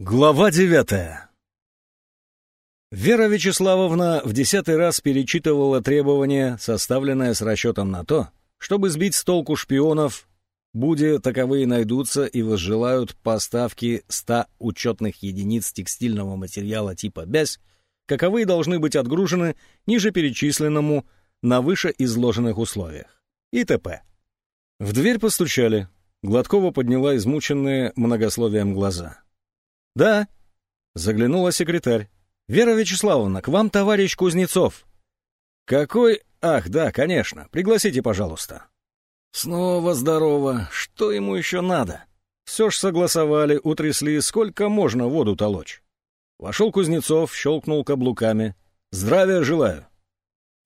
Глава девятая Вера Вячеславовна в десятый раз перечитывала требования, составленные с расчетом на то, чтобы сбить с толку шпионов, будь таковые найдутся и возжелают поставки 100 учетных единиц текстильного материала типа «Бязь», каковые должны быть отгружены ниже перечисленному на вышеизложенных условиях. И т.п. В дверь постучали. Гладкова подняла измученные многословием глаза. «Да», — заглянула секретарь. «Вера Вячеславовна, к вам товарищ Кузнецов». «Какой? Ах, да, конечно. Пригласите, пожалуйста». «Снова здорово. Что ему еще надо?» Все ж согласовали, утрясли, сколько можно воду толочь. Вошел Кузнецов, щелкнул каблуками. «Здравия желаю».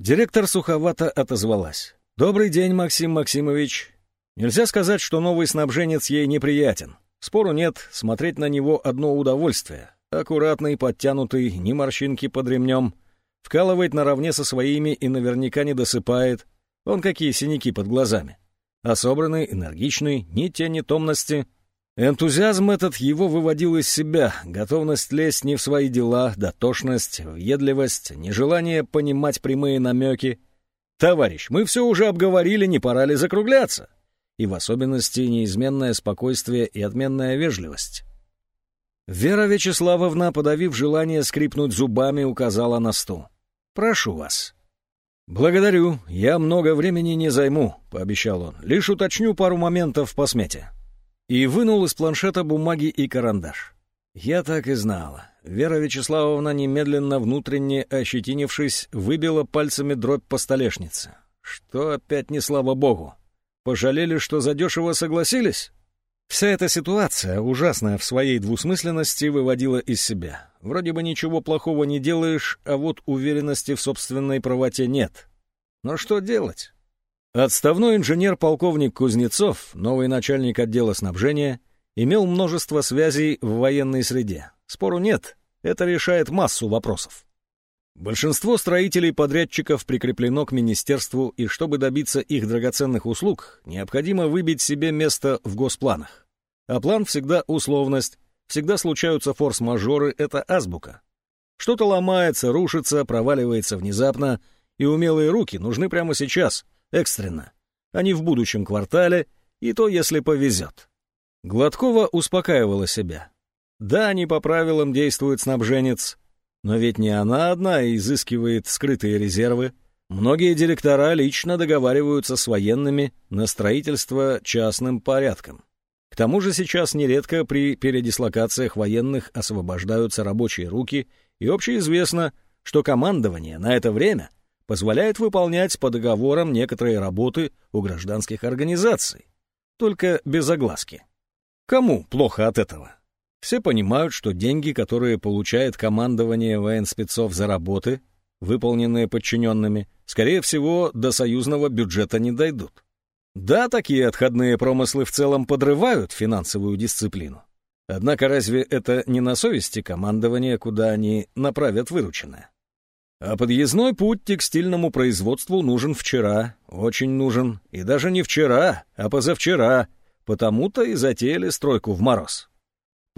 Директор суховато отозвалась. «Добрый день, Максим Максимович. Нельзя сказать, что новый снабженец ей неприятен. Спору нет, смотреть на него одно удовольствие. Аккуратный, подтянутый, ни морщинки под ремнем. Вкалывает наравне со своими и наверняка не досыпает. Он какие синяки под глазами. А собранный, энергичный, ни тени томности. Энтузиазм этот его выводил из себя, готовность лезть не в свои дела, дотошность, въедливость, нежелание понимать прямые намеки. «Товарищ, мы все уже обговорили, не пора ли закругляться?» И в особенности неизменное спокойствие и отменная вежливость. Вера Вячеславовна, подавив желание скрипнуть зубами, указала на стул. «Прошу вас». «Благодарю, я много времени не займу», — пообещал он. «Лишь уточню пару моментов по смете». И вынул из планшета бумаги и карандаш. Я так и знала. Вера Вячеславовна, немедленно внутренне ощетинившись, выбила пальцами дробь по столешнице. Что опять не слава богу. Пожалели, что задешево согласились? Вся эта ситуация, ужасная в своей двусмысленности, выводила из себя. Вроде бы ничего плохого не делаешь, а вот уверенности в собственной правоте нет. Но что делать? Отставной инженер-полковник Кузнецов, новый начальник отдела снабжения, имел множество связей в военной среде. Спору нет, это решает массу вопросов. Большинство строителей-подрядчиков прикреплено к министерству, и чтобы добиться их драгоценных услуг, необходимо выбить себе место в госпланах. А план всегда условность, всегда случаются форс-мажоры, это азбука. Что-то ломается, рушится, проваливается внезапно, и умелые руки нужны прямо сейчас, экстренно, а не в будущем квартале, и то, если повезет. Гладкова успокаивала себя. Да, не по правилам действует снабженец, но ведь не она одна изыскивает скрытые резервы. Многие директора лично договариваются с военными на строительство частным порядком. К тому же сейчас нередко при передислокациях военных освобождаются рабочие руки, и общеизвестно, что командование на это время позволяет выполнять по договорам некоторые работы у гражданских организаций, только без огласки. Кому плохо от этого? Все понимают, что деньги, которые получает командование военспецов за работы, выполненные подчиненными, скорее всего, до союзного бюджета не дойдут. Да, такие отходные промыслы в целом подрывают финансовую дисциплину. Однако разве это не на совести командования, куда они направят вырученное? А подъездной путь текстильному производству нужен вчера, очень нужен, и даже не вчера, а позавчера, потому-то и затеяли стройку в мороз.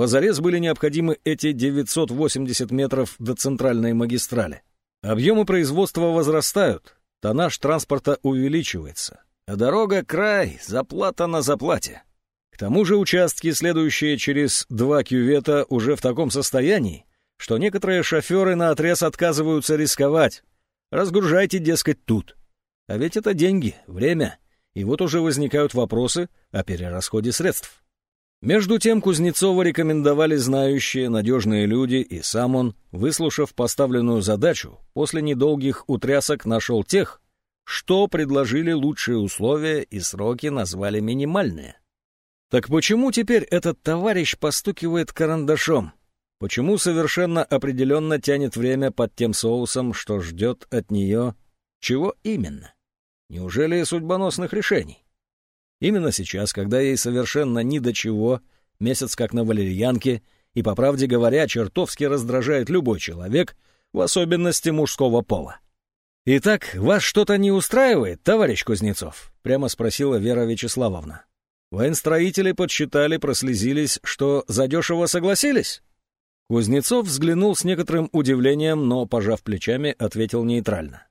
Позарез были необходимы эти 980 метров до центральной магистрали. Объемы производства возрастают, тоннаж транспорта увеличивается, а дорога — край, заплата на заплате. К тому же участки, следующие через два кювета, уже в таком состоянии, что некоторые шоферы наотрез отказываются рисковать. Разгружайте, дескать, тут. А ведь это деньги, время, и вот уже возникают вопросы о перерасходе средств. Между тем Кузнецова рекомендовали знающие, надежные люди, и сам он, выслушав поставленную задачу, после недолгих утрясок нашел тех, что предложили лучшие условия и сроки назвали минимальные. Так почему теперь этот товарищ постукивает карандашом? Почему совершенно определенно тянет время под тем соусом, что ждет от нее? Чего именно? Неужели судьбоносных решений? Именно сейчас, когда ей совершенно ни до чего, месяц как на валерьянке, и, по правде говоря, чертовски раздражает любой человек, в особенности мужского пола. «Итак, вас что-то не устраивает, товарищ Кузнецов?» — прямо спросила Вера Вячеславовна. Военстроители подсчитали, прослезились, что задешево согласились? Кузнецов взглянул с некоторым удивлением, но, пожав плечами, ответил нейтрально.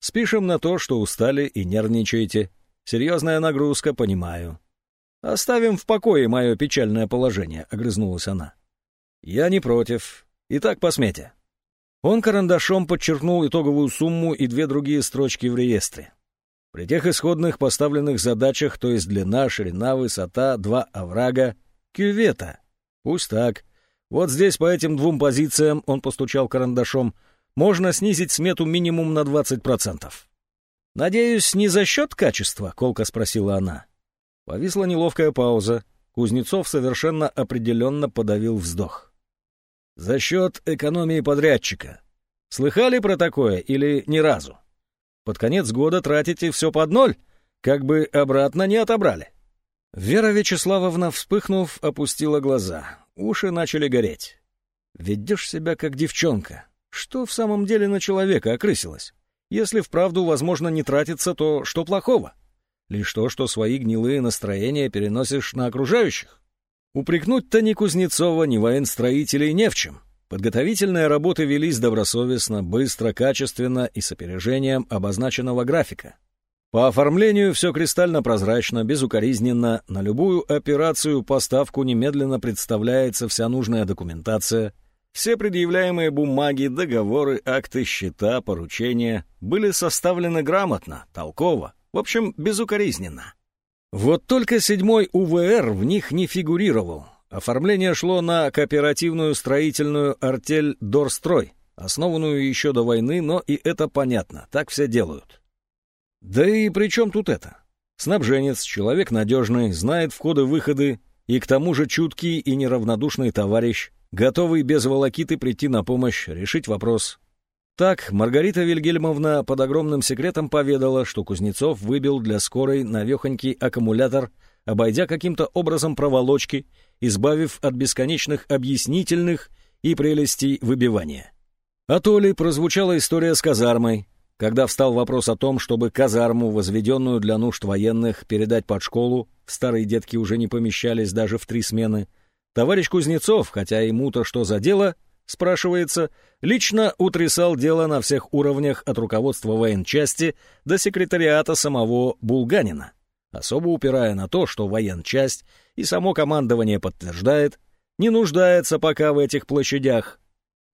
«Спишем на то, что устали и нервничаете. Серьезная нагрузка, понимаю». «Оставим в покое мое печальное положение», — огрызнулась она. «Я не против. Итак, по смете». Он карандашом подчеркнул итоговую сумму и две другие строчки в реестре. При тех исходных поставленных задачах, то есть длина, ширина, высота, два оврага, кювета. Пусть так. Вот здесь по этим двум позициям, он постучал карандашом, можно снизить смету минимум на 20%. «Надеюсь, не за счет качества?» — колко спросила она. Повисла неловкая пауза. Кузнецов совершенно определенно подавил вздох. За счет экономии подрядчика. Слыхали про такое или ни разу? Под конец года тратите все под ноль, как бы обратно не отобрали. Вера Вячеславовна, вспыхнув, опустила глаза. Уши начали гореть. Ведешь себя как девчонка. Что в самом деле на человека окрысилось? Если вправду возможно не тратиться, то что плохого? Лишь то, что свои гнилые настроения переносишь на окружающих. Упрекнуть-то ни Кузнецова, ни военстроителей не в чем. Подготовительные работы велись добросовестно, быстро, качественно и с опережением обозначенного графика. По оформлению все кристально прозрачно, безукоризненно, на любую операцию поставку немедленно представляется вся нужная документация, все предъявляемые бумаги, договоры, акты, счета, поручения были составлены грамотно, толково, в общем, безукоризненно. Вот только седьмой УВР в них не фигурировал. Оформление шло на кооперативную строительную артель «Дорстрой», основанную еще до войны, но и это понятно, так все делают. Да и при чем тут это? Снабженец, человек надежный, знает входы-выходы, и к тому же чуткий и неравнодушный товарищ, готовый без волокиты прийти на помощь, решить вопрос. Так, Маргарита Вильгельмовна под огромным секретом поведала, что Кузнецов выбил для скорой навехонький аккумулятор, обойдя каким-то образом проволочки, избавив от бесконечных объяснительных и прелестей выбивания. А то ли прозвучала история с казармой, когда встал вопрос о том, чтобы казарму, возведенную для нужд военных, передать под школу, старые детки уже не помещались даже в три смены, товарищ Кузнецов, хотя ему-то что за дело, спрашивается, лично утрясал дело на всех уровнях от руководства военчасти до секретариата самого Булганина, особо упирая на то, что военчасть и само командование подтверждает, не нуждается пока в этих площадях.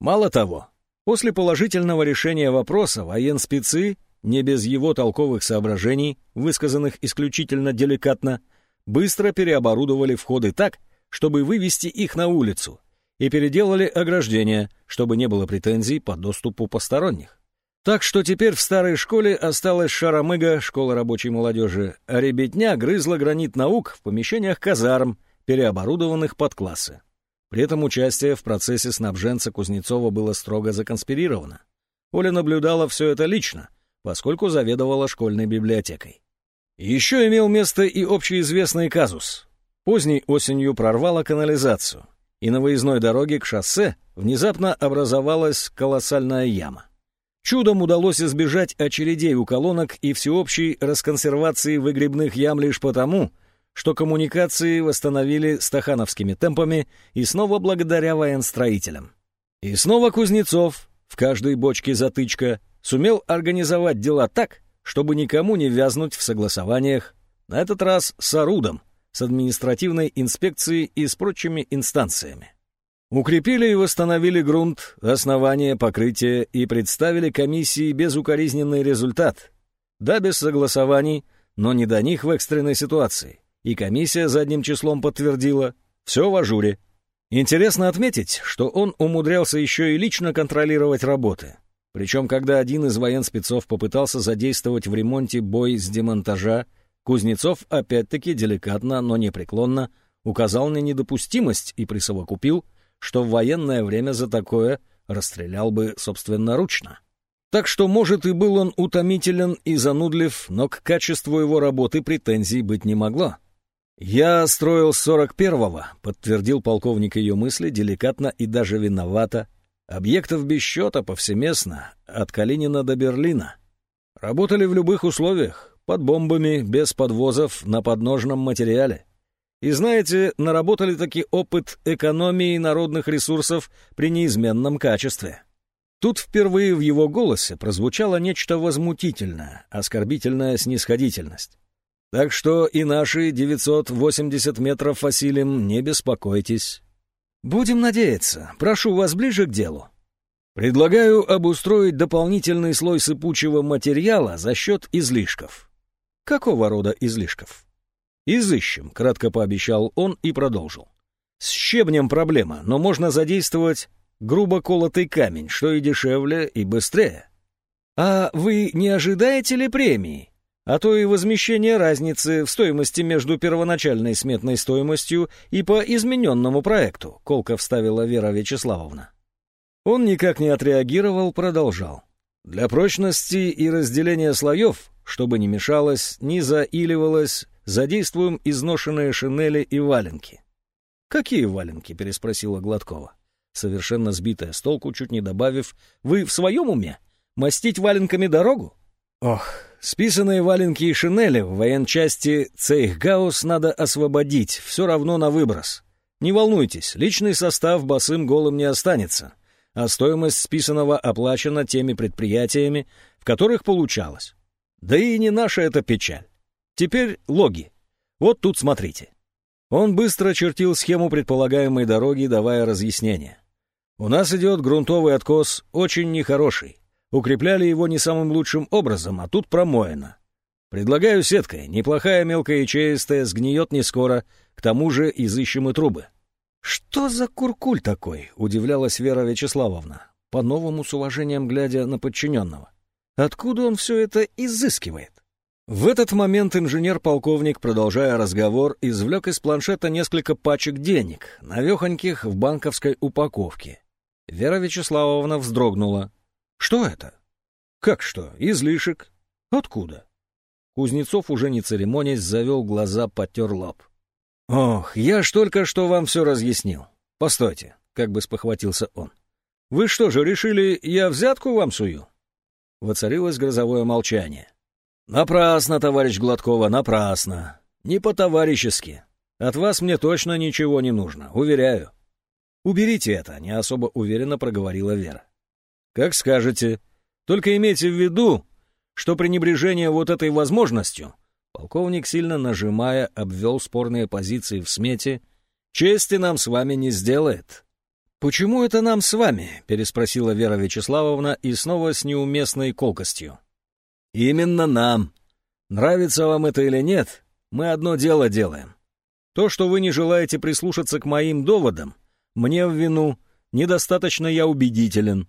Мало того, после положительного решения вопроса военспецы, не без его толковых соображений, высказанных исключительно деликатно, быстро переоборудовали входы так, чтобы вывести их на улицу — и переделали ограждения, чтобы не было претензий по доступу посторонних. Так что теперь в старой школе осталась шаромыга, школа рабочей молодежи, а ребятня грызла гранит наук в помещениях казарм, переоборудованных под классы. При этом участие в процессе снабженца Кузнецова было строго законспирировано. Оля наблюдала все это лично, поскольку заведовала школьной библиотекой. Еще имел место и общеизвестный казус. Поздней осенью прорвало канализацию и на выездной дороге к шоссе внезапно образовалась колоссальная яма. Чудом удалось избежать очередей у колонок и всеобщей расконсервации выгребных ям лишь потому, что коммуникации восстановили стахановскими темпами и снова благодаря военстроителям. И снова Кузнецов, в каждой бочке затычка, сумел организовать дела так, чтобы никому не вязнуть в согласованиях, на этот раз с Орудом, с административной инспекцией и с прочими инстанциями. Укрепили и восстановили грунт, основание, покрытие и представили комиссии безукоризненный результат. Да, без согласований, но не до них в экстренной ситуации. И комиссия задним числом подтвердила «все в ажуре». Интересно отметить, что он умудрялся еще и лично контролировать работы. Причем, когда один из военспецов попытался задействовать в ремонте бой с демонтажа, Кузнецов опять-таки деликатно, но непреклонно указал на недопустимость и присовокупил, что в военное время за такое расстрелял бы собственноручно. Так что, может, и был он утомителен и занудлив, но к качеству его работы претензий быть не могло. «Я строил сорок первого», — подтвердил полковник ее мысли, деликатно и даже виновато. «Объектов без счета повсеместно, от Калинина до Берлина. Работали в любых условиях, под бомбами, без подвозов, на подножном материале. И знаете, наработали таки опыт экономии народных ресурсов при неизменном качестве. Тут впервые в его голосе прозвучало нечто возмутительное, оскорбительная снисходительность. Так что и наши 980 метров осилим, не беспокойтесь. Будем надеяться. Прошу вас ближе к делу. Предлагаю обустроить дополнительный слой сыпучего материала за счет излишков. Какого рода излишков? Изыщем, кратко пообещал он и продолжил. С щебнем проблема, но можно задействовать грубо колотый камень, что и дешевле, и быстрее. А вы не ожидаете ли премии? а то и возмещение разницы в стоимости между первоначальной сметной стоимостью и по измененному проекту», — колко вставила Вера Вячеславовна. Он никак не отреагировал, продолжал. «Для прочности и разделения слоев, чтобы не мешалось, не заиливалось, задействуем изношенные шинели и валенки». «Какие валенки?» — переспросила Гладкова, совершенно сбитая с толку, чуть не добавив. «Вы в своем уме? Мастить валенками дорогу?» «Ох, Списанные валенки и шинели в военчасти Цейхгаус надо освободить, все равно на выброс. Не волнуйтесь, личный состав босым голым не останется, а стоимость списанного оплачена теми предприятиями, в которых получалось. Да и не наша эта печаль. Теперь логи. Вот тут смотрите. Он быстро чертил схему предполагаемой дороги, давая разъяснения. У нас идет грунтовый откос, очень нехороший. Укрепляли его не самым лучшим образом, а тут промоено. Предлагаю сеткой, неплохая мелкая ячеистая, сгниет не скоро, к тому же изыщем и трубы. «Что за куркуль такой?» — удивлялась Вера Вячеславовна, по-новому с уважением глядя на подчиненного. «Откуда он все это изыскивает?» В этот момент инженер-полковник, продолжая разговор, извлек из планшета несколько пачек денег, навехоньких в банковской упаковке. Вера Вячеславовна вздрогнула. Что это? Как что? Излишек. Откуда? Кузнецов уже не церемонясь завел глаза, потер лоб. Ох, я ж только что вам все разъяснил. Постойте, как бы спохватился он. Вы что же, решили, я взятку вам сую? Воцарилось грозовое молчание. Напрасно, товарищ Гладкова, напрасно. Не по-товарищески. От вас мне точно ничего не нужно, уверяю. Уберите это, не особо уверенно проговорила Вера. Как скажете. Только имейте в виду, что пренебрежение вот этой возможностью, полковник, сильно нажимая, обвел спорные позиции в смете, чести нам с вами не сделает. «Почему это нам с вами?» — переспросила Вера Вячеславовна и снова с неуместной колкостью. «Именно нам. Нравится вам это или нет, мы одно дело делаем. То, что вы не желаете прислушаться к моим доводам, мне в вину, недостаточно я убедителен.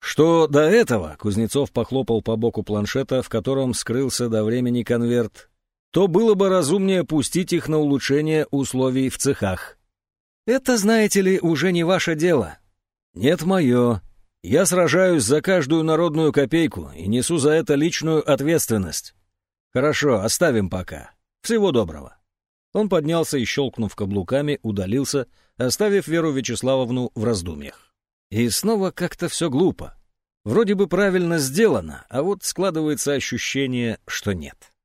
Что до этого, Кузнецов похлопал по боку планшета, в котором скрылся до времени конверт, то было бы разумнее пустить их на улучшение условий в цехах. Это, знаете ли, уже не ваше дело. Нет, мое. Я сражаюсь за каждую народную копейку и несу за это личную ответственность. Хорошо, оставим пока. Всего доброго. Он поднялся и, щелкнув каблуками, удалился, оставив Веру Вячеславовну в раздумьях. И снова как-то все глупо. Вроде бы правильно сделано, а вот складывается ощущение, что нет.